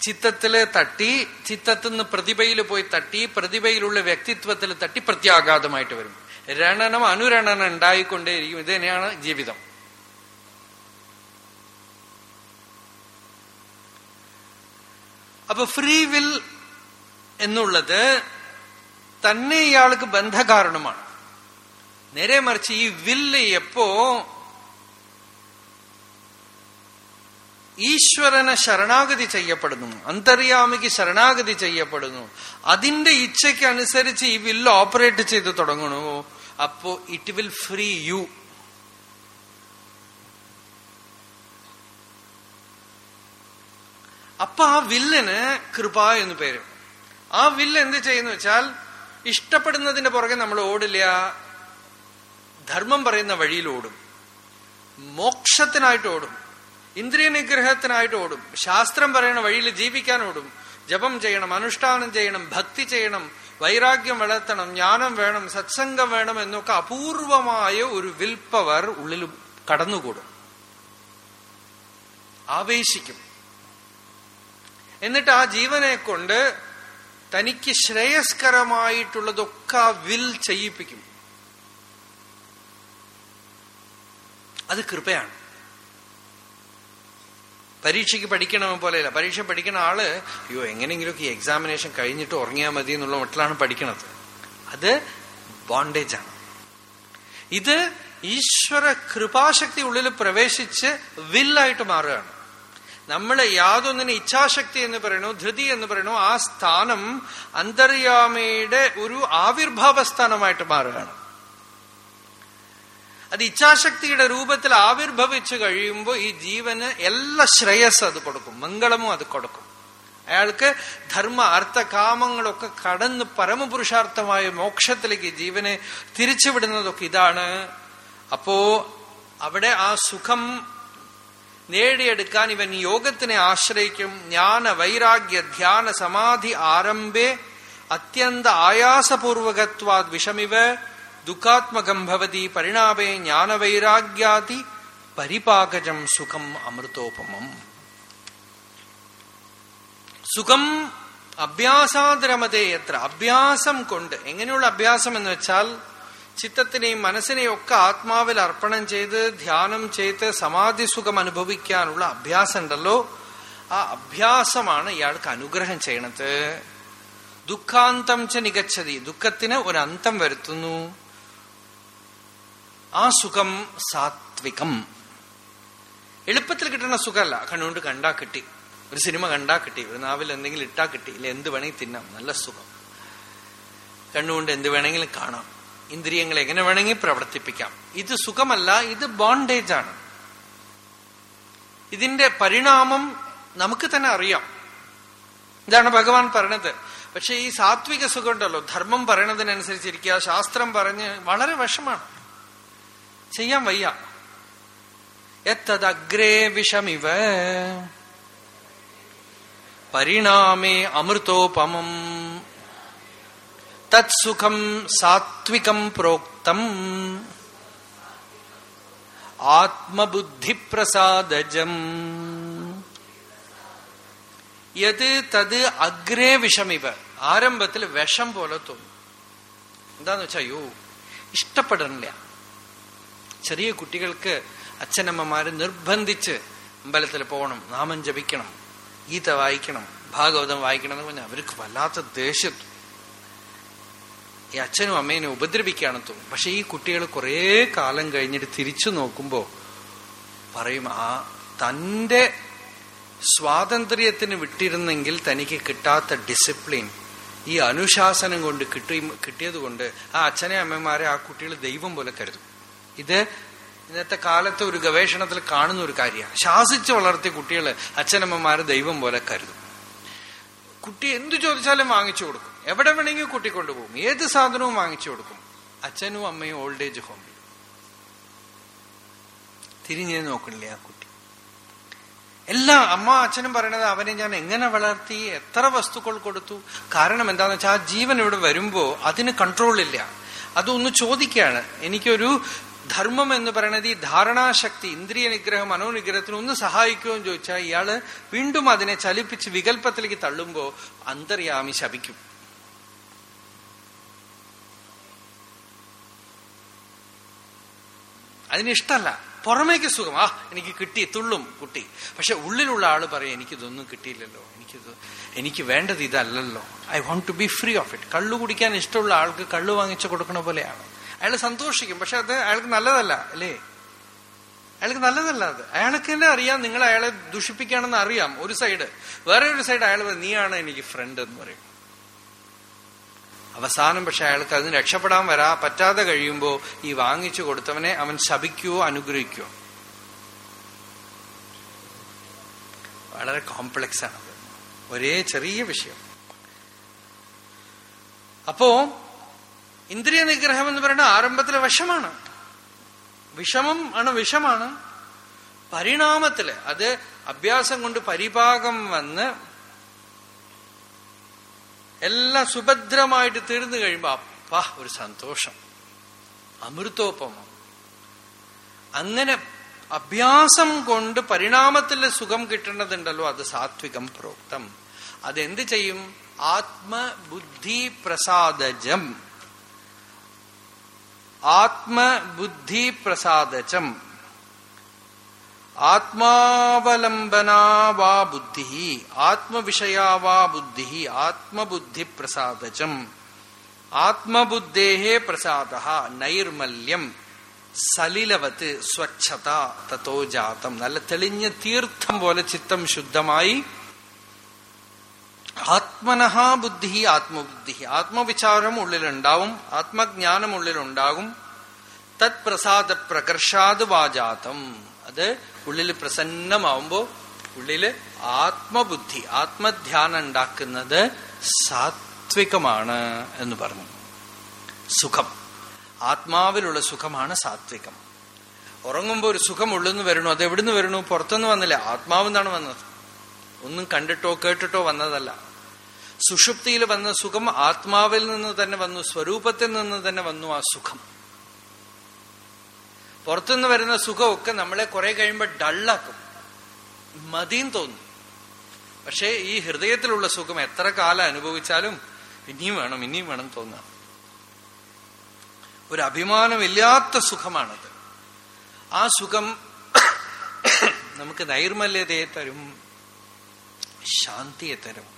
ചിത്തത്തിൽ തട്ടി ചിത്തത്തിൽ നിന്ന് പ്രതിഭയിൽ പോയി തട്ടി പ്രതിഭയിലുള്ള വ്യക്തിത്വത്തിൽ തട്ടി പ്രത്യാഘാതമായിട്ട് വരും. രണനം അനുരണനം ഉണ്ടായിക്കൊണ്ടേയിരിക്കും. ഇത് തന്നെയാണ് ജീവിതം. അപ്പൊ ഫ്രീ വിൽ എന്നുള്ളത് തന്നെ ഇയാൾക്ക് ബന്ധകാരണമാണ്. നേരെ മറിച്ച് ഈ വില്ല് എപ്പോ ഈശ്വരനെ ശരണാഗതി ചെയ്യപ്പെടുന്നു അന്തര്യാമിക്ക് ശരണാഗതി ചെയ്യപ്പെടുന്നു. അതിന്റെ ഇച്ഛയ്ക്ക് അനുസരിച്ച് ഈ വില്ല് ഓപ്പറേറ്റ് ചെയ്ത് തുടങ്ങണു. അപ്പോ ഇറ്റ് വിൽ ഫ്രീ യു. അപ്പൊ ആ വില്ലിന് കൃപ എന്ന് പേര്. ആ വില്ല് എന്ത് ചെയ്യുന്നു വെച്ചാൽ ഇഷ്ടപ്പെടുന്നതിന്റെ പുറകെ നമ്മൾ ഓടില്ല ധർമ്മം പറയുന്ന വഴിയിലോടും മോക്ഷത്തിനായിട്ട് ഓടും. ഇന്ദ്രിയ നിഗ്രഹത്തിനായിട്ട് ഓടും. ശാസ്ത്രം പറയുന്ന വഴിയിൽ ജീവിക്കാൻ ഓടും. ജപം ചെയ്യണം അനുഷ്ഠാനം ചെയ്യണം ഭക്തി ചെയ്യണം വൈരാഗ്യം വളർത്തണം ജ്ഞാനം വേണം സത്സംഗം വേണം എന്നൊക്കെ അപൂർവമായ ഒരു വിൽ പവർ ഉള്ളിൽ കടന്നുകൂടും. ആവേശിക്കും. എന്നിട്ട് ആ ജീവനെ കൊണ്ട് തനിക്ക് ശ്രേയസ്കരമായിട്ടുള്ളതൊക്കെ വിൽ ചെയ്യിപ്പിക്കും. അത് കൃപയാണ്. പരീക്ഷയ്ക്ക് പഠിക്കണ പോലെയല്ല. പരീക്ഷ പഠിക്കുന്ന ആൾ അയ്യോ എങ്ങനെയെങ്കിലുമൊക്കെ എക്സാമിനേഷൻ കഴിഞ്ഞിട്ട് ഉറങ്ങിയാൽ മതി എന്നുള്ള മട്ടിലാണ് പഠിക്കണത്. അത് ബോണ്ടേജ് ആണ്. ഇത് ഈശ്വര കൃപാശക്തി ഉള്ളിൽ പ്രവേശിച്ച് വില്ലായിട്ട് മാറുകയാണ്. നമ്മൾ യാതൊന്നിന് ഇച്ഛാശക്തി എന്ന് പറയണു ധൃതി എന്ന് പറയണു ആ സ്ഥാനം അന്തര്യാമയുടെ ഒരു ആവിർഭാവ സ്ഥാനമായിട്ട് മാറുകയാണ്. അത് ഇച്ഛാശക്തിയുടെ രൂപത്തിൽ ആവിർഭവിച്ചു കഴിയുമ്പോൾ ഈ ജീവന് എല്ലാ ശ്രേയസ് അത് കൊടുക്കും മംഗളവും അത് കൊടുക്കും. അയാൾക്ക് ധർമ്മ അർത്ഥ കാമങ്ങളൊക്കെ കടന്ന് പരമപുരുഷാർത്ഥമായ മോക്ഷത്തിലേക്ക് ജീവനെ തിരിച്ചുവിടുന്നതൊക്കെ ഇതാണ്. അപ്പോ അവിടെ ആ സുഖം നേടിയെടുക്കാൻ ഇവൻ യോഗത്തിനെ ആശ്രയിക്കും. ജ്ഞാന വൈരാഗ്യ ധ്യാന സമാധി ആരംഭേ അത്യന്ത ആയാസപൂർവകത്വാ വിഷമിവ. ദുഃഖാത്മകം ഭവതി പരിണാമേ ജ്ഞാനവൈരാഗ്യാതി പരിപാകജം സുഖം അമൃതോപമം. സുഖം അഭ്യാസാദ്രമതേ എത്ര? അഭ്യാസം കൊണ്ട്. എങ്ങനെയുള്ള അഭ്യാസം എന്ന് വെച്ചാൽ ചിത്തത്തിനെയും മനസ്സിനെയും ഒക്കെ ആത്മാവിൽ അർപ്പണം ചെയ്ത് ധ്യാനം ചെയ്ത് സമാധി സുഖം അനുഭവിക്കാനുള്ള അഭ്യാസം ഉണ്ടല്ലോ. ആ അഭ്യാസമാണ് ഇയാൾക്ക് അനുഗ്രഹം ചെയ്യണത്. ദുഃഖാന്തം ച നികച്ചതി ദുഃഖത്തിന് ഒരു വരുത്തുന്നു. ആ സുഖം സാത്വികം. എളുപ്പത്തിൽ കിട്ടുന്ന സുഖമല്ല. കണ്ണുകൊണ്ട് കണ്ടാ കിട്ടി. ഒരു സിനിമ കണ്ടാ കിട്ടി. ഒരു നാവിൽ എന്തെങ്കിലും ഇട്ടാ കിട്ടി. ഇല്ല എന്ത് വേണമെങ്കിൽ തിന്നാം. നല്ല സുഖം. കണ്ണുകൊണ്ട് എന്ത് വേണമെങ്കിലും കാണാം. ഇന്ദ്രിയങ്ങൾ എങ്ങനെ വേണമെങ്കിൽ പ്രവർത്തിപ്പിക്കാം. ഇത് സുഖമല്ല ഇത് ബോണ്ടേജ് ആണ്. ഇതിന്റെ പരിണാമം നമുക്ക് തന്നെ അറിയാം. ഇതാണ് ഭഗവാൻ പറഞ്ഞത് പക്ഷെ ഈ സാത്വിക സുഖം ഉണ്ടല്ലോ. ധർമ്മം പറയണതിനനുസരിച്ചിരിക്കുക ശാസ്ത്രം പറഞ്ഞ് വളരെ വിഷമാണ് ചെയ്യാൻ വയ്യ. എത്തദഗ്രേ വിഷമിവ. പരിണാമേ അമൃതോപമം. തത്സുഖം സാത്വികം പ്രോക്തം. ആത്മബുദ്ധിപ്രസാദജം. യത് തത് അഗ്രേ വിഷമിവ. ആരംഭത്തിൽ വിഷം പോലെ തോന്നും. എന്താന്ന് വെച്ചാ അയ്യോ ഇഷ്ടപ്പെടണില്ല. ചെറിയ കുട്ടികൾക്ക് അച്ഛനമ്മമാര് നിർബന്ധിച്ച് അമ്പലത്തിൽ പോകണം നാമം ജപിക്കണം ഗീത വായിക്കണം ഭാഗവതം വായിക്കണം എന്ന് പറഞ്ഞാൽ അവർക്ക് വല്ലാത്ത ദേഷ്യം ഈ അച്ഛനും അമ്മേനെ ഉപദ്രവിക്കുകയാണ് തോന്നും. പക്ഷെ ഈ കുട്ടികൾ കുറേ കാലം കഴിഞ്ഞിട്ട് തിരിച്ചു നോക്കുമ്പോ പറയും ആ തന്റെ സ്വാതന്ത്ര്യത്തിന് വിട്ടിരുന്നെങ്കിൽ തനിക്ക് കിട്ടാത്ത ഡിസിപ്ലിൻ ഈ അനുശാസനം കൊണ്ട് കിട്ടി കിട്ടിയത് കൊണ്ട് ആ അച്ഛനെ അമ്മമാരെ ആ കുട്ടികൾ ദൈവം പോലെ കരുതും. ഇത് ഇന്നത്തെ കാലത്ത് ഒരു ഗവേഷണത്തിൽ കാണുന്ന ഒരു കാര്യമാണ്. ശാസിച്ച് വളർത്തിയ കുട്ടികൾ അച്ഛനമ്മമാര് ദൈവം പോലെ കരുതും. കുട്ടി എന്തു ചോദിച്ചാലും വാങ്ങിച്ചു കൊടുക്കും. എവിടെ വേണമെങ്കിൽ കുട്ടി കൊണ്ടുപോകും ഏത് സാധനവും വാങ്ങിച്ചു കൊടുക്കും. അച്ഛനും അമ്മയും ഓൾഡ് ഏജ് ഹോമിൽ തിരിഞ്ഞേ നോക്കണില്ലേ ആ കുട്ടി? എല്ലാ അമ്മ അച്ഛനും പറയണത് അവനെ ഞാൻ എങ്ങനെ വളർത്തി എത്ര വസ്തുക്കൾ കൊടുത്തു? കാരണം എന്താന്ന് വെച്ചാൽ ആ ജീവൻ ഇവിടെ വരുമ്പോ അതിന് കൺട്രോൾ ഇല്ല. അതൊന്ന് ചോദിക്കുകയാണ്. എനിക്കൊരു ധർമ്മം എന്ന് പറയുന്നത് ഈ ധാരണാശക്തി ഇന്ദ്രിയ നിഗ്രഹം മനോനിഗ്രഹത്തിന് ഒന്ന് സഹായിക്കുമോ എന്ന് ചോദിച്ചാൽ ഇയാൾ വീണ്ടും അതിനെ ചലിപ്പിച്ച് വികല്പത്തിലേക്ക് തള്ളുമ്പോ അന്തര്യാമി ശപിക്കും. അതിനിഷ്ടല്ല പുറമേക്ക് സുഖം. ആ എനിക്ക് കിട്ടി തുള്ളും കുട്ടി. പക്ഷെ ഉള്ളിലുള്ള ആൾ പറയും എനിക്കിതൊന്നും കിട്ടിയില്ലല്ലോ. എനിക്കിത് എനിക്ക് വേണ്ടത് ഇതല്ലല്ലോ. I want to be free of it കള്ളു കുടിക്കാൻ ഇഷ്ടമുള്ള ആൾക്ക് കള്ളു വാങ്ങിച്ചു കൊടുക്കണ പോലെയാണ്. അയാൾ സന്തോഷിക്കും. പക്ഷെ അത് അയാൾക്ക് നല്ലതല്ല അല്ലേ? അയാൾക്ക് നല്ലതല്ല അത്. അയാൾക്ക് തന്നെ അറിയാം നിങ്ങൾ അയാളെ ദുഷിപ്പിക്കുകയാണെന്ന് അറിയാം ഒരു സൈഡ്. വേറെ ഒരു സൈഡ് അയാൾ നീയാണ് എനിക്ക് ഫ്രണ്ട് എന്ന് പറയും. അവസാനം പക്ഷെ അയാൾക്ക് അതിന് രക്ഷപ്പെടാൻ വരാ പറ്റാതെ കഴിയുമ്പോൾ ഈ വാങ്ങിച്ചു കൊടുത്തവനെ അവൻ ശപിക്കുവോ അനുഗ്രഹിക്കുവോ? വളരെ കോംപ്ലക്സ് ആണ് ഒരേ ചെറിയ വിഷയം. അപ്പോ ഇന്ദ്രിയ നിഗ്രഹം എന്ന് പറയുന്നത് ആരംഭത്തിലെ വശമാണ് വിഷമം ആണ് വിഷമാണ്. പരിണാമത്തിൽ അത് അഭ്യാസം കൊണ്ട് പരിപാകം വന്ന് എല്ലാം സുഭദ്രമായിട്ട് തീർന്നു കഴിയുമ്പോ അപ്പാ ഒരു സന്തോഷം. അമൃതോപമം. അങ്ങനെ അഭ്യാസം കൊണ്ട് പരിണാമത്തിൽ സുഖം കിട്ടേണ്ടതുണ്ടല്ലോ അത് സാത്വികം പ്രോക്തം. അതെന്ത് ചെയ്യും? ആത്മബുദ്ധി പ്രസാദജം ആത്മബുദ്ധി പ്രസാദചം ആത്മാവലംബനാ വാ ബുദ്ധി ആത്മവിഷയാ വാ ബുദ്ധി ആത്മബുദ്ധി പ്രസാദചം ആത്മബുദ്ധേ പ്രസാദ നൈർമല്യം സലിലവത്ത് സ്വച്ഛത തത്തോ ജാതം. നല്ല തെളിഞ്ഞ തീർത്ഥം പോലെ ചിത്തം ശുദ്ധമായി ആത്മനഹ ബുദ്ധി ആത്മബുദ്ധി ആത്മവിചാരം ഉള്ളിലുണ്ടാവും ആത്മജ്ഞാനം ഉള്ളിലുണ്ടാകും. തത് പ്രസാദ പ്രകർഷാത് വാജാതം. അത് ഉള്ളിൽ പ്രസന്നമാവുമ്പോ ഉള്ളിൽ ആത്മബുദ്ധി ആത്മധ്യാനം ഉണ്ടാക്കുന്നത് സാത്വികമാണ് എന്ന് പറഞ്ഞു. സുഖം. ആത്മാവിലുള്ള സുഖമാണ് സാത്വികം. ഉറങ്ങുമ്പോ ഒരു സുഖം ഉള്ളെന്ന് വരണു അത് എവിടുന്ന് വരണു പുറത്തുനിന്ന് വന്നില്ല. ആത്മാവെന്നാണ് വന്നത്? ഒന്നും കണ്ടിട്ടോ കേട്ടിട്ടോ വന്നതല്ല. സുഷുപ്തിയിൽ വന്ന സുഖം ആത്മാവിൽ നിന്ന് തന്നെ വന്നു സ്വരൂപത്തിൽ നിന്ന് തന്നെ വന്നു ആ സുഖം. പുറത്തുനിന്ന് വരുന്ന സുഖമൊക്കെ നമ്മളെ കുറെ കഴിയുമ്പോൾ ഡള്ളാക്കും. മതിയും തോന്നും. പക്ഷേ ഈ ഹൃദയത്തിലുള്ള സുഖം എത്ര കാലം അനുഭവിച്ചാലും ഇനിയും വേണം ഇനിയും വേണം തോന്നാം. ഒരു അഭിമാനമില്ലാത്ത സുഖമാണത്. ആ സുഖം നമുക്ക് നൈർമല്യതയെ തരും. ശാന്തിയെ തരും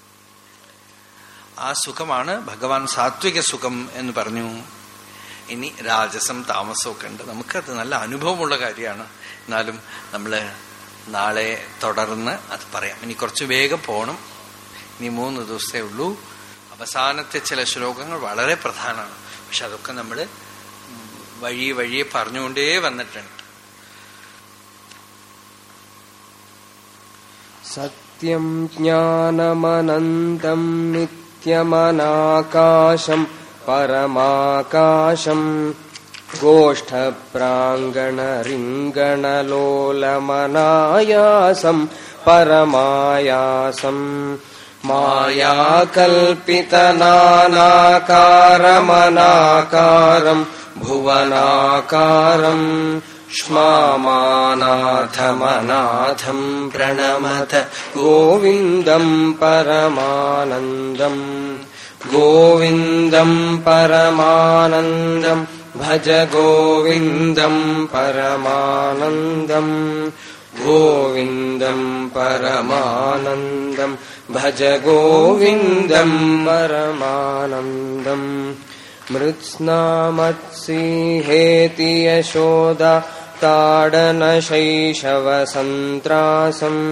ആ സുഖമാണ് ഭഗവാൻ സാത്വിക സുഖം എന്ന് പറഞ്ഞു. ഇനി രാജസം താമസമൊക്കെ ഉണ്ട്. നമുക്കത് നല്ല അനുഭവമുള്ള കാര്യമാണ്. എന്നാലും നമ്മൾ നാളെ തുടർന്ന് അത് പറയാം. ഇനി കുറച്ച് വേഗം പോകണം ഇനി മൂന്ന് ദിവസമേ ഉള്ളൂ. അവസാനത്തെ ചില ശ്ലോകങ്ങൾ വളരെ പ്രധാനമാണ്. പക്ഷെ അതൊക്കെ നമ്മൾ വഴി വഴിയെ പറഞ്ഞുകൊണ്ടേ വന്നിട്ടുണ്ട്. नित्यम् ज्ञानमनन्दम् नित्यमनाकाशम् परमाकाशम् गोष्ठप्राङ्गणरिङ्गणलोलमनायासम् परमायासम् मायाकल्पितनानाकारमनाकारम् भुवनाकारम् श्मामानाथमनाथम् प्रणमत गोविन्दम् परमानन्दम् गोविन्दम् परमानन्दम् भज गोविन्दम् परमानन्दम् गोविन्दम् परमानन्दम् भज गोविन्दम् परमानन्दम् मृत्स्नामत्सिहेति यशोदा ताडनशैशवसन्त्रासम्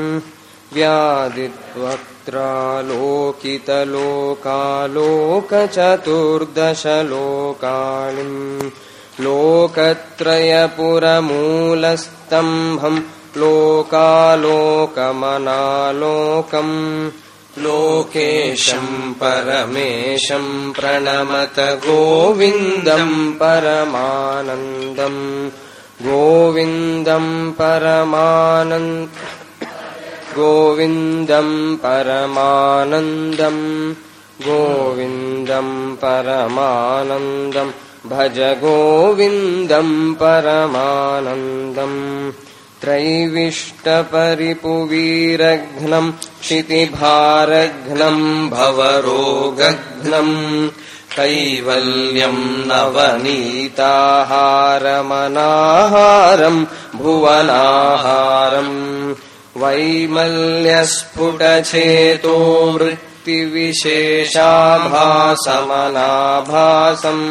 व्यादित्वक्त्रालोकितलोकालोकचतुर्दशलोकालिम् लोकत्रयपुरमूलस्तम्भम् लोकालोकमनालोकम् लोकेशम् परमेशम् प्रणमत गोविन्दम् परमानन्दम् गोविन्दम् परमानन्द गोविन्दम् परमानन्दम् गोविन्दम् परमानन्दम् भज गोविन्दम् परमानन्दम् त्रैविष्टपरिपुवीरघ्नम् क्षितिभारघ्नम् भवरोगघ्नम् कैवल्यम् नवनीताहारमनाहारम् भुवनाहारम् वैमल्यस्फुटचेतो वृत्तिविशेषाभासमनाभासम्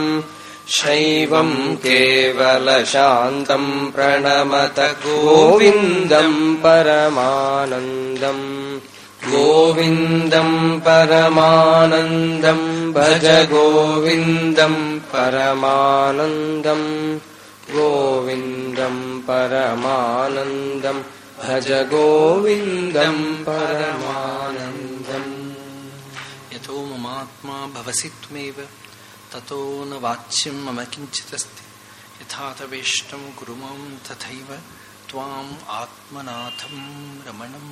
शैवम् केवलशान्तम् प्रणमत गोविन्दम् परमानन्दम् गोविन्दम् परमानन्दम् भज गोविन्दम् परमानन्दम् गोविन्दम् परमानन्दम् भज गोविन्दम् परमानन्दम् परमात्मा भवसि त्वमेव തത്തോ ന വാച്യം മമ കിഞ്ചിതസ്തി യഥാതവേഷ്ടം കുരുമാം തഥൈവ ത്വാം ആത്മനാഥം രമണം